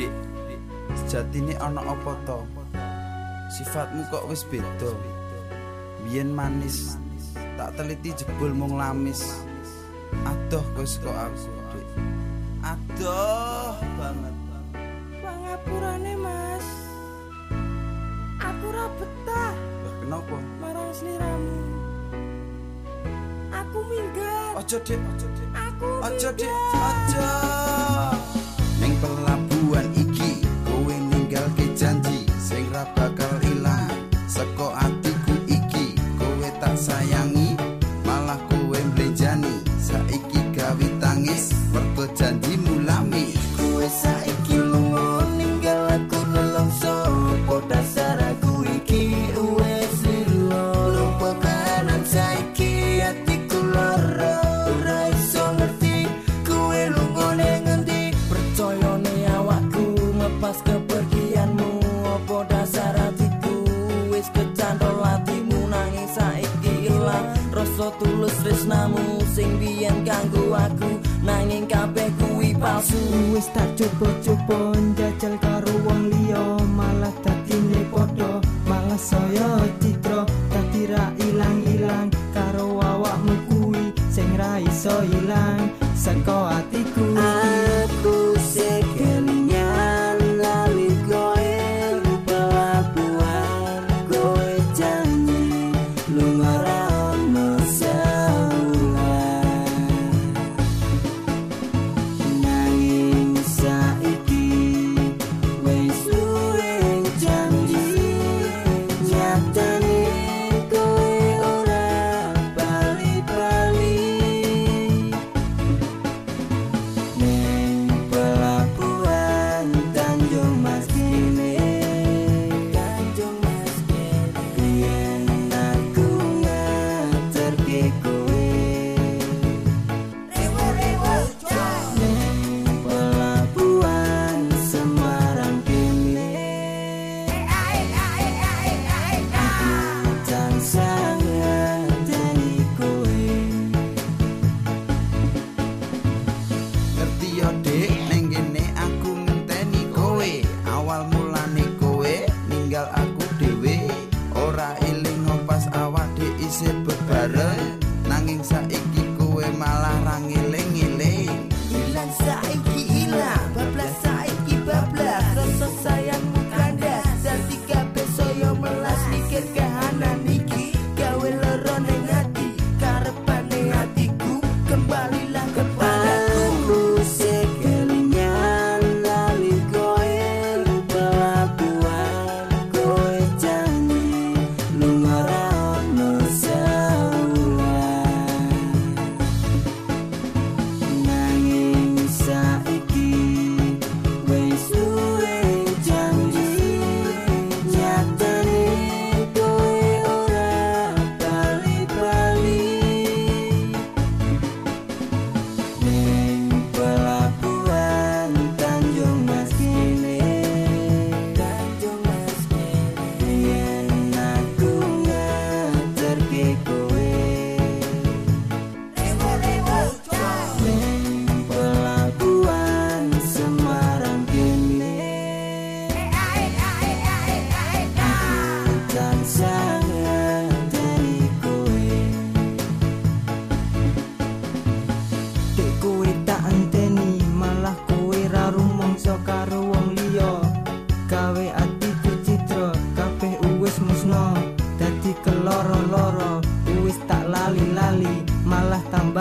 Dik, sejatine ana apa to? Sifatmu kok wis beda. Biyen manis, tak teliti jebul mung lamis. Adoh kowe kok aku, Dik. Adoh banget. Pangapurane, Mas. Aku ora betah Lah kenapa? marang sliramu. Aku minggat. Aja, Dik, aja, Dik. Aku Aja, Dik, minggat. Mergo janjimu lami. Kowe saiki lunga ninggal aku nelongso. Apa dasar aku iki? Wis lilo Lupakan saiki hatiku lara. Ora iso ngerti kowe lunga ning endi Percayane awakku ngepas kepergianmu. Apa dasar hatiku wis kecantol hatimu nanging saiki ilang Rasa tulus tresnamu sing biyen kanggo aku kabeh kuwi palsu. Wis tak coba-coba njajal karo wong liya malah dadine padha. Malah saya citra dadi ra ilang-ilang. Karo awakmu kuwi sing ra iso ilang. Saka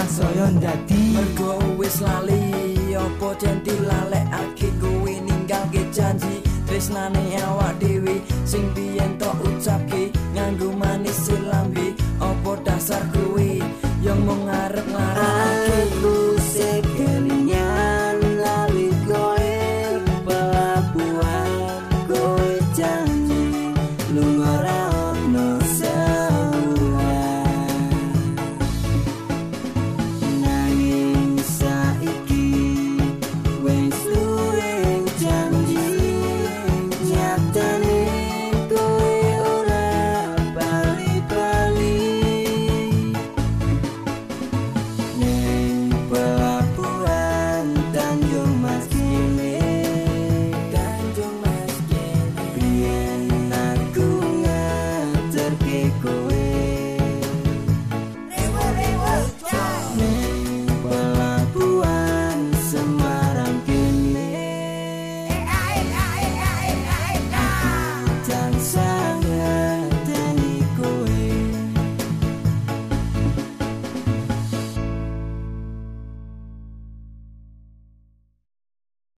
saya ndadi. Mergo wis lali Apa janti lalekake kowe? Ninggalke janji Tresnane awak dhewe. Sing biyen tok ucapke Nganggo manis lambe. Apa dasar kowe? Yang mau ngarep ngarake Aku sekelingan